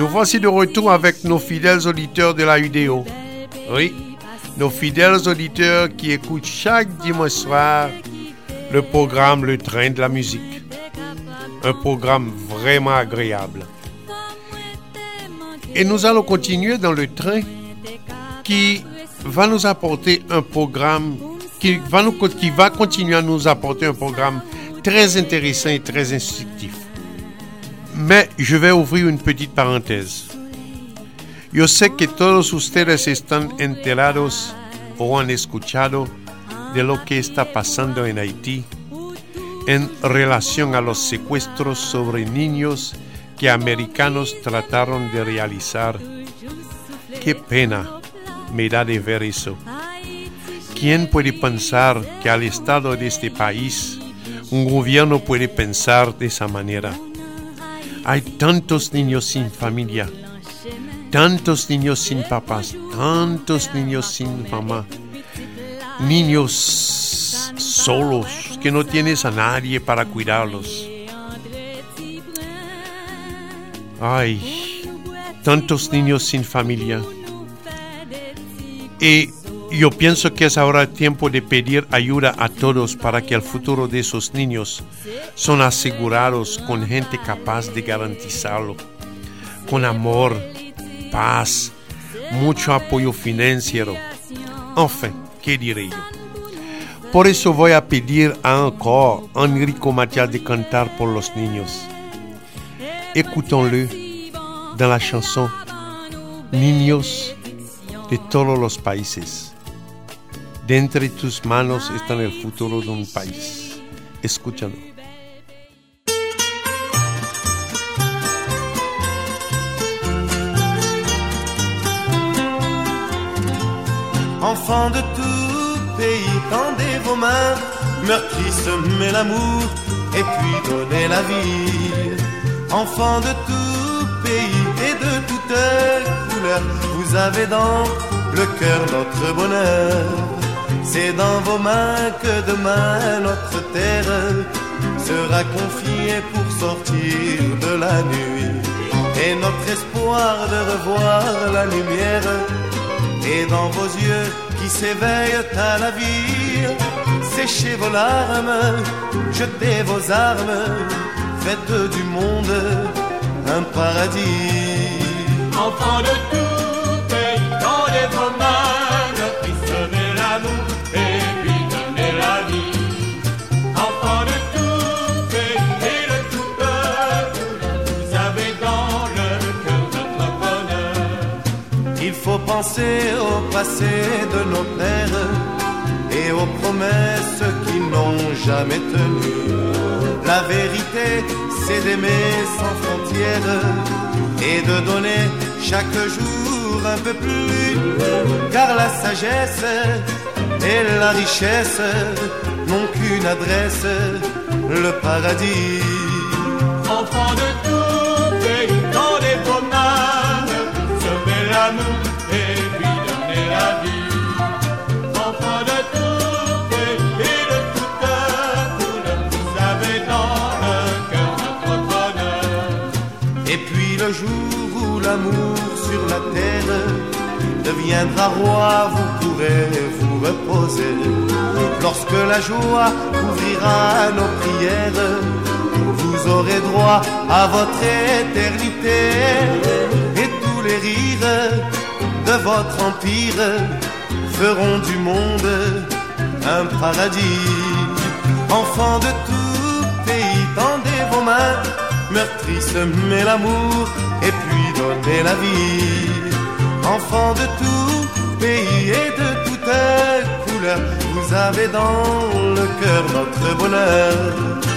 Nous voici de retour avec nos fidèles auditeurs de la UDO. Oui, nos fidèles auditeurs qui écoutent chaque dimanche soir le programme Le Train de la musique. Un programme vraiment agréable. Et nous allons continuer dans le train qui va nous apporter un programme qui va, qui va continuer à nous apporter un programme très intéressant et très instructif. Mais je vais ouvrir une petite parénthèse. Yo sé que todos ustedes están enterados o han escuchado de lo que está pasando en Haití en relación a los secuestros sobre niños que americanos trataron de realizar. Qué pena me da de ver eso. ¿Quién puede pensar que al estado de este país un gobierno puede pensar de esa manera? Hay tantos niños sin familia, tantos niños sin papás, tantos niños sin mamá, niños solos que no tienes a nadie para cuidarlos. Ay, tantos niños sin familia. Y yo pienso que es ahora tiempo de pedir ayuda a todos para que el futuro de esos niños son asegurados con gente capaz de garantizarlo, con amor, paz, mucho apoyo financiero. Enfin, ¿qué diré yo? Por eso voy a pedir a encore Enrico Matias de cantar por los niños. Écoutons-le la chanson Niños de todos los países. De entre tus manos está el futuro de un país. Escúchalo. Enfants de tout pays, tendez vos mains, meurtri semez l'amour et puis donnez la vie. Enfants de tout pays et de toutes couleurs, vous avez dans le cœur notre bonheur. C'est dans vos mains que demain notre terre sera confiée pour sortir de la nuit. Et notre espoir de revoir la lumière est dans vos yeux qui s'éveillent à la vie. Séchez vos larmes, jetez vos armes, faites du monde un paradis. Enfants de tout pays, tendez vos mains, Il faut penser au passé de nos pères et aux promesses qui n'ont jamais tenu. La vérité, c'est d'aimer sans frontières et de donner chaque jour un peu plus. Car la sagesse et la richesse n'ont qu'une adresse, le paradis. Enfants de tout pays, tendez vos mains, semez l'amour et puis donnez la vie. Enfants de tout pays et de toute couleur, vous avez dans le jour où l'amour sur la terre deviendra roi, vous pourrez vous reposer. Lorsque la joie couvrira nos prières, vous aurez droit à votre éternité. Et tous les rires de votre empire feront du monde un paradis. Enfants de tout pays, tendez vos mains, meurtri semez l'amour et puis donnez la vie. Enfants de tout pays et de toute couleur, vous avez dans le cœur notre bonheur.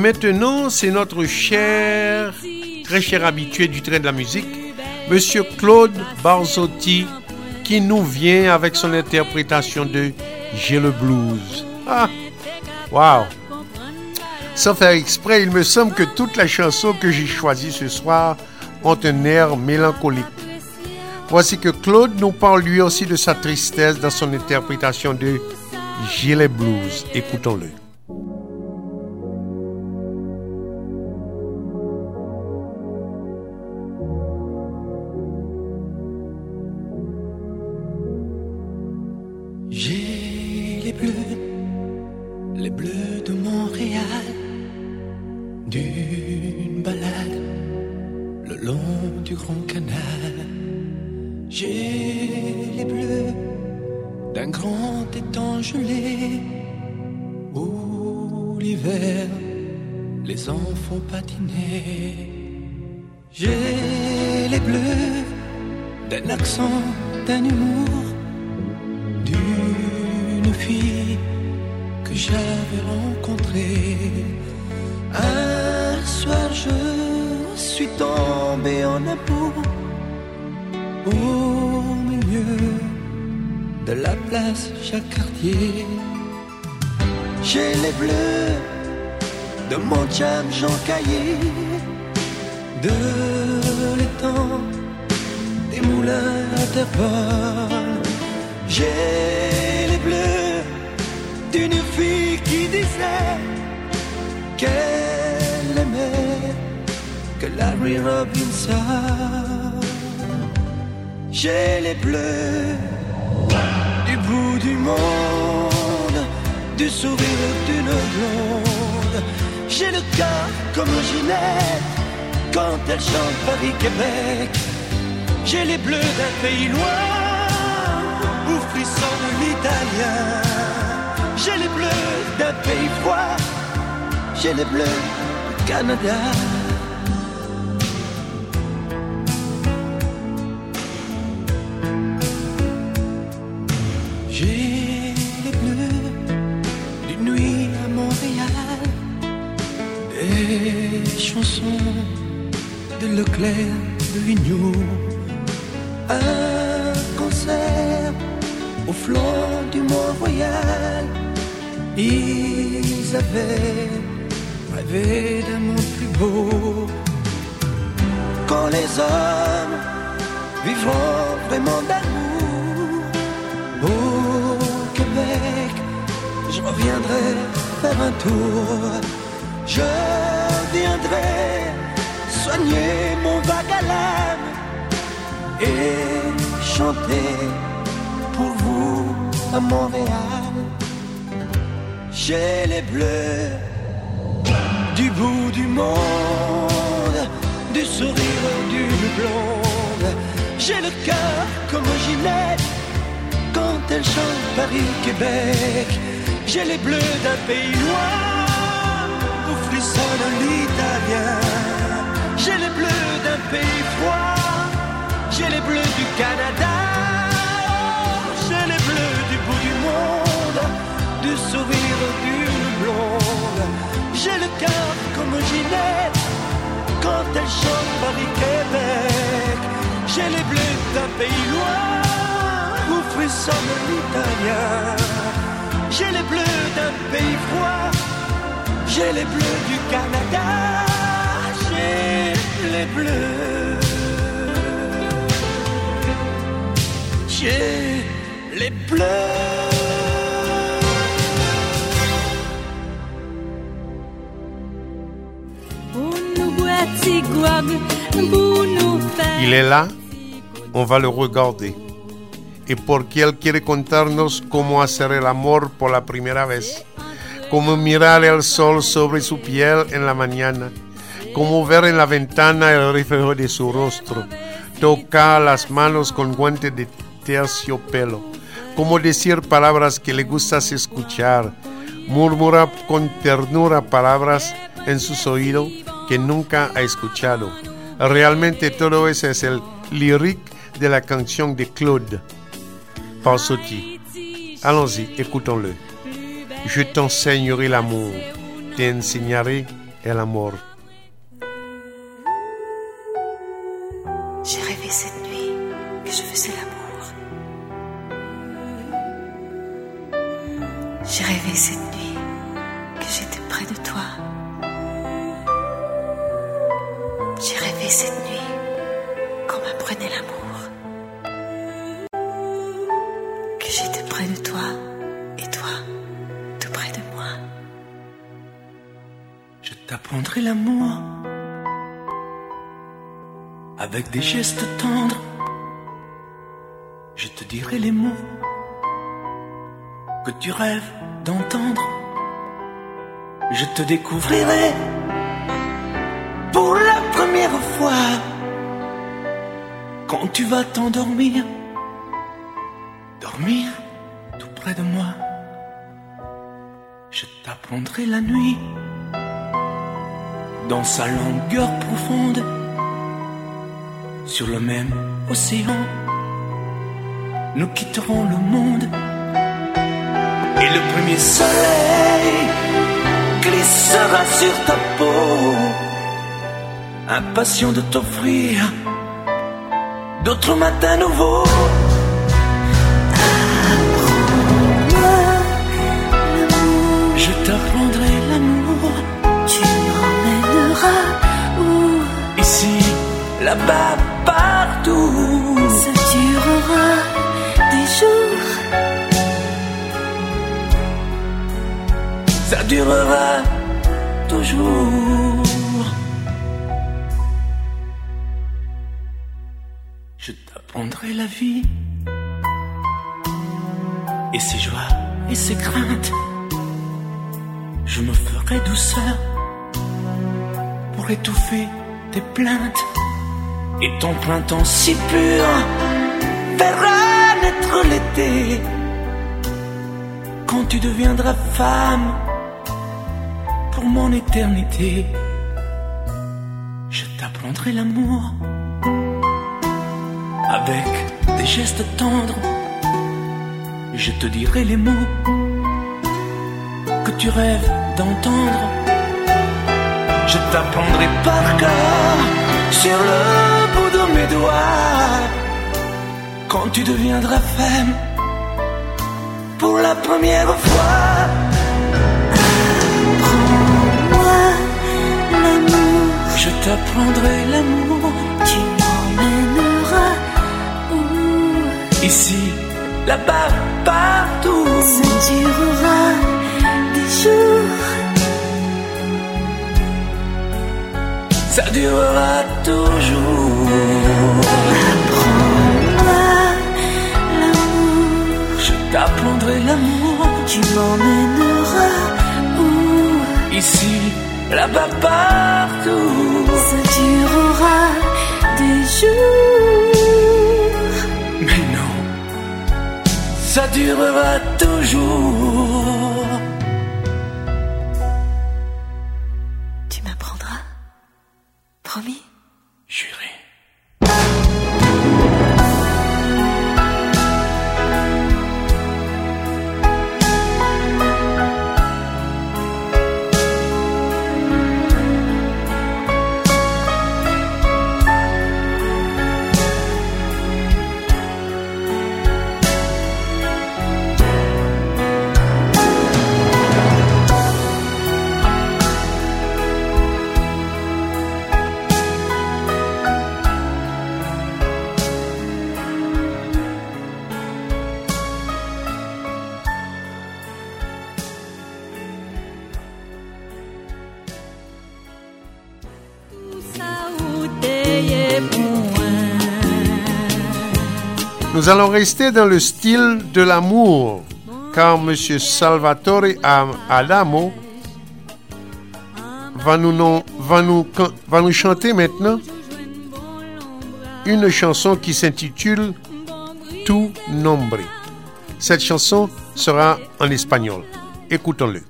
Maintenant, c'est notre cher, très cher habitué du train de la musique, Monsieur Claude Barzotti, qui nous vient avec son interprétation de J'ai le blues. Ah, wow! Sans faire exprès, il me semble que toute la chanson que j'ai choisie ce soir ont un air mélancolique. Voici que Claude nous parle lui aussi de sa tristesse dans son interprétation de J'ai les blues. Écoutons-le. Suis tombé en amour au milieu de la place Jacques-Cartier. J'ai les bleus de mon cham Jean Caillé, de l'étang des moulins Terrebonne. J'ai les bleus d'une fille qui disait qu'elle que Larry Robinson. J'ai les bleus du bout du monde, du sourire d'une blonde. J'ai le cœur comme Ginette quand elle chante Paris-Québec. J'ai les bleus d'un pays loin où frissonne l'italien. J'ai les bleus d'un pays froid. J'ai les bleus du Canada. Des chansons de Leclerc, de Vigneault, un concert au flanc du Mont-Royal. Ils avaient rêvé d'un monde plus beau. Quand les hommes vivront vraiment d'amour au Québec, je reviendrai faire un tour. Je soigner mon vague et chanter pour vous à Montréal. J'ai les bleus du bout du monde, du sourire d'une blonde. J'ai le cœur comme Ginette quand elle chante Paris-Québec. J'ai les bleus d'un pays loin où frissonne l'italien. J'ai les bleus d'un pays froid. J'ai les bleus du Canada. J'ai les bleus du bout du monde, du sourire d'une blonde. J'ai le cœur comme Ginette quand elle chante Paris-Québec. J'ai les bleus d'un pays loin où frissonne l'italien. J'ai les bleus d'un pays froid. J'ai les bleus du Canada. J'ai les bleus. J'ai les bleus. Pour pour Il est là, on va le regarder. Y porque Él quiere contarnos cómo hacer el amor por la primera vez, cómo mirar el sol sobre su piel en la mañana, cómo ver en la ventana el reflejo de su rostro, tocar las manos con guantes de terciopelo, cómo decir palabras que le gustas escuchar, murmurar con ternura palabras en sus oídos que nunca ha escuchado. Realmente todo eso es el lyrique de la canción de Claude Barsotti. Allons-y, écoutons-le. Je t'enseignerai l'amour, t'enseignerai el amor. J'ai rêvé cette nuit que je faisais l'amour. J'ai rêvé cette nuit avec des gestes tendres. Je te dirai les mots que tu rêves d'entendre. Je te découvrirai pour la première fois quand tu vas t'endormir. Dormir tout près de moi. Je t'apprendrai la nuit dans sa longueur profonde sur le même océan. Nous quitterons le monde et le premier soleil glissera sur ta peau, impatient de t'offrir d'autres matins nouveaux. Je t'apprendrai l'amour Tu m'emmèneras où? Ici, là-bas, partout. ça durera des jours. ça durera toujours. Je t'apprendrai la vie et ses joies et ses craintes. Je me ferai douceur pour étouffer tes plaintes et ton printemps si pur verra naître l'été quand tu deviendras femme pour mon éternité. Je t'apprendrai l'amour avec des gestes tendres. Je te dirai les mots que tu rêves d'entendre. Je t'apprendrai par cœur sur le quand tu deviendras femme pour la première fois. Moi, l'amour, Je t'apprendrai l'amour tu m'emmèneras où? Ici, là-bas, partout. ça durera des jours. Ça durera toujours. Moi, l'amour, Je t'apprendrai l'amour tu m'emmèneras où? Ici, là-bas, partout. ça durera des jours. Mais non, ça durera toujours. Allons rester dans le style de l'amour, car M. Salvatore Am- Adamo va nous, va nous chanter maintenant une chanson qui s'intitule Tu Nombre. Cette chanson sera en espagnol. Écoutons-le.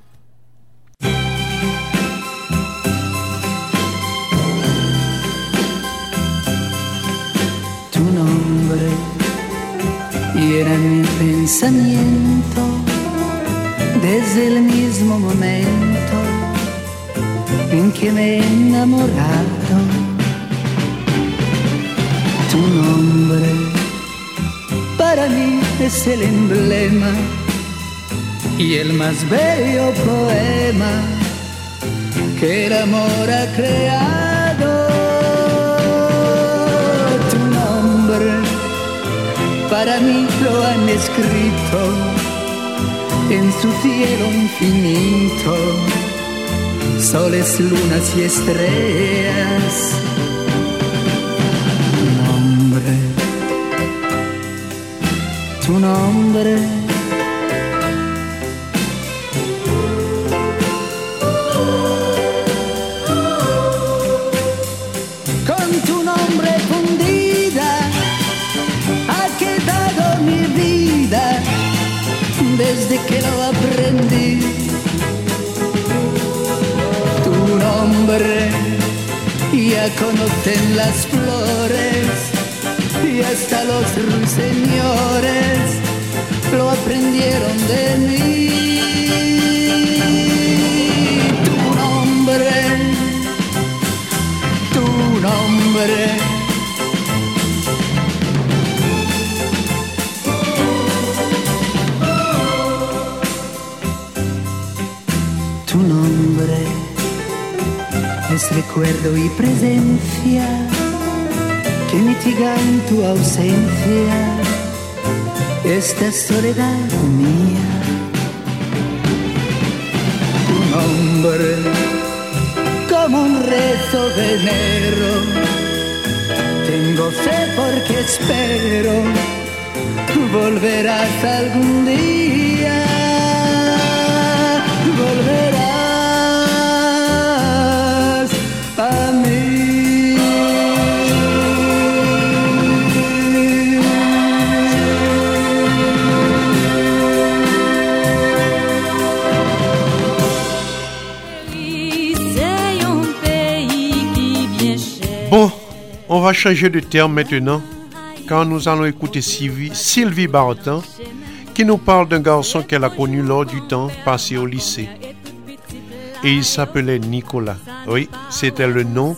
Llena mi pensamiento desde el mismo momento en que me he enamorado. Tu nombre para mí es el emblema y el más bello poema que el amor ha creado. Mí lo han escrito en su cielo infinito, soles, lunas y estrellas. Tu nombre, tu nombre. Lo aprendí. Tu nombre ya conocen las flores y hasta los ruiseñores lo aprendieron de mí. Tu nombre, tu nombre. Es recuerdo y presencia que mitiga en tu ausencia esta soledad mía. Tu nombre como un rezo de enero. Tengo fe porque espero volverás algún día. Changer de terme maintenant, car nous allons écouter Sylvie, Sylvie Barton, qui nous parle d'un garçon qu'elle a connu lors du temps passé au lycée. Et il s'appelait Nicolas. Oui, c'était le nom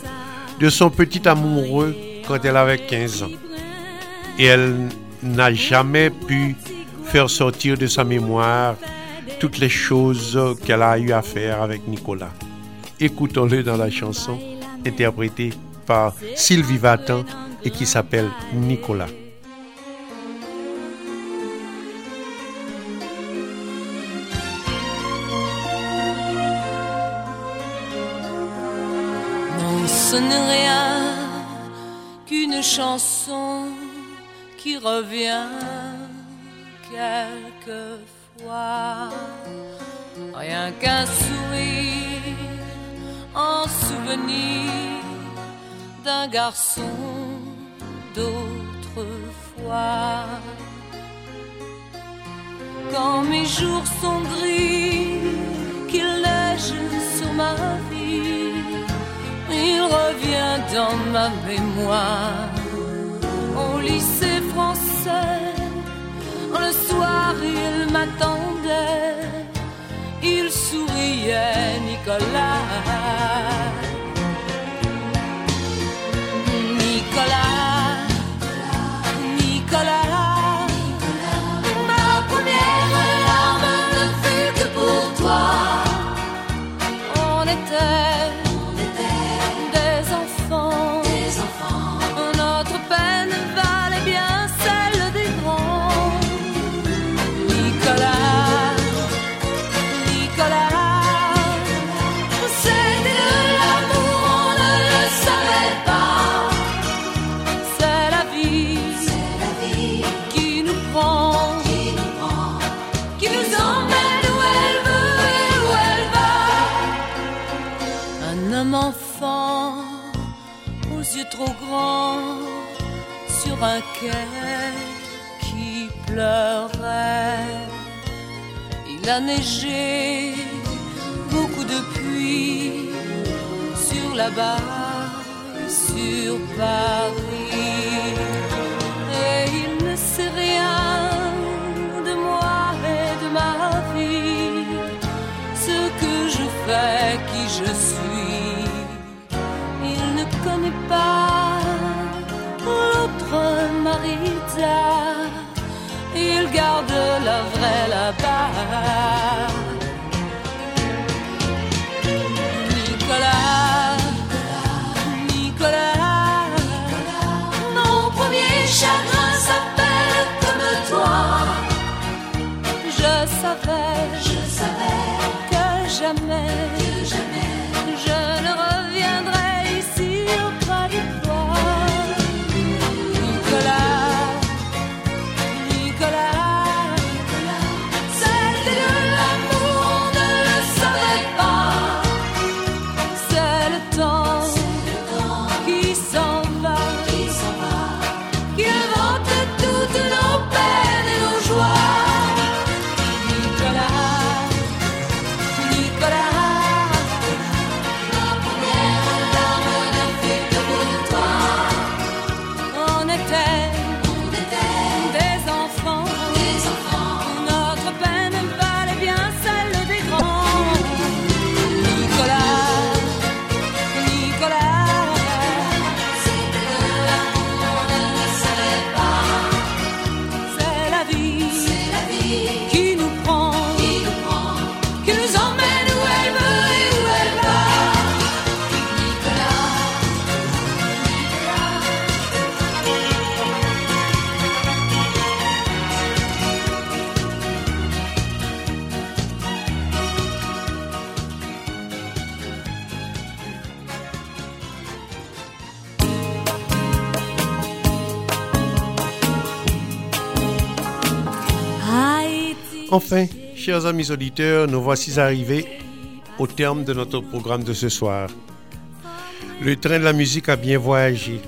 de son petit amoureux quand elle avait 15 ans. Et elle n'a jamais pu faire sortir de sa mémoire toutes les choses qu'elle a eu à faire avec Nicolas. Écoutons-le dans la chanson interprétée par Sylvie Vatan et qui s'appelle Nicolas. Ce n'est rien qu'une chanson qui revient quelquefois. Rien qu'un sourire en souvenir d'un garçon d'autrefois. Quand mes jours sont gris, qu'il neige sur ma vie, il revient dans ma mémoire. Au lycée français, le soir il m'attendait, il souriait, Nicolas. Aux yeux trop grands, sur un quai qui pleurait. Il a neigé, beaucoup de pluie sur la barre, sur Paris. Et il ne sait rien de moi et de ma vie, ce que je fais, qui je suis. Il ne connaît pas l'autre vita. Il garde la vraie là-bas. Nicolas, Nicolas, mon premier chagrin s'appelle comme toi. Je savais, je savais que jamais, Enfin, chers amis auditeurs, nous voici arrivés au terme de notre programme de ce soir. Le train de la musique a bien voyagé.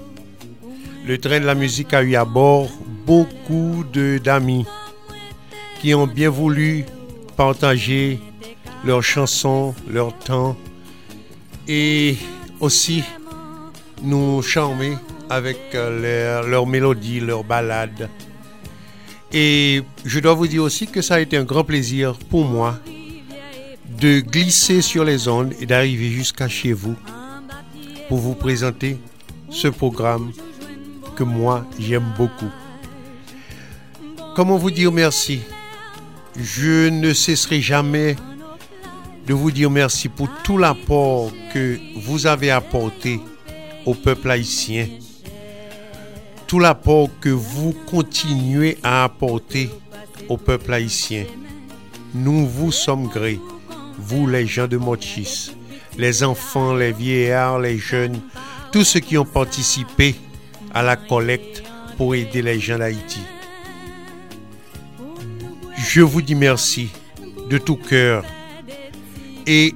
Le train de la musique a eu à bord beaucoup d'amis qui ont bien voulu partager leurs chansons, leur temps et aussi nous charmer avec euh, leurs mélodies, leurs ballades. Et je dois vous dire aussi que ça a été un grand plaisir pour moi de glisser sur les ondes et d'arriver jusqu'à chez vous pour vous présenter ce programme que moi j'aime beaucoup. Comment vous dire merci? Je ne cesserai jamais de vous dire merci pour tout l'apport que vous avez apporté au peuple haïtien l'apport que vous continuez à apporter au peuple haïtien. Nous vous sommes grés, vous les gens de Mochis, les enfants, les vieillards, les jeunes, tous ceux qui ont participé à la collecte pour aider les gens d'Haïti. Je vous dis merci de tout cœur et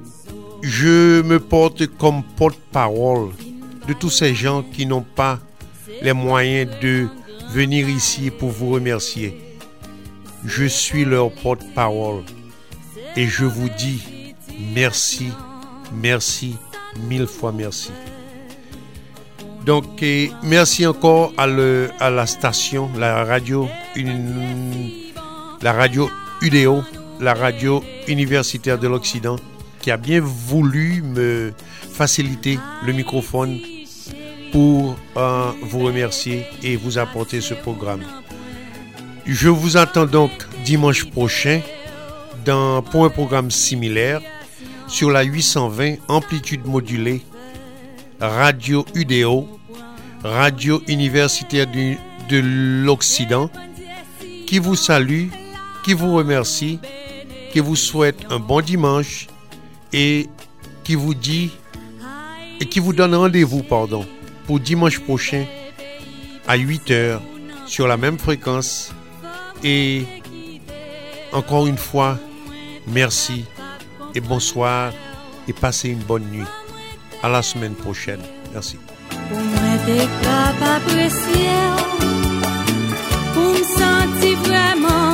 je me porte comme porte-parole de tous ces gens qui n'ont pas les moyens de venir ici pour vous remercier. Je suis leur porte-parole et je vous dis merci, merci, mille fois merci. Donc, merci encore à, la station, la radio, la radio UDO, la radio universitaire de l'Occident, qui a bien voulu me faciliter le microphone pour euh, vous remercier et vous apporter ce programme. Je vous attends donc dimanche prochain dans, pour un programme similaire sur la 820 amplitude modulée Radio UDO, Radio universitaire de l'Occident, qui vous salue, qui vous remercie, qui vous souhaite un bon dimanche et qui vous dit et qui vous donne rendez-vous, pardon, pour dimanche prochain à 8 heures sur la même fréquence. Et encore une fois, merci et bonsoir et passez une bonne nuit. À la semaine prochaine. Merci. Vraiment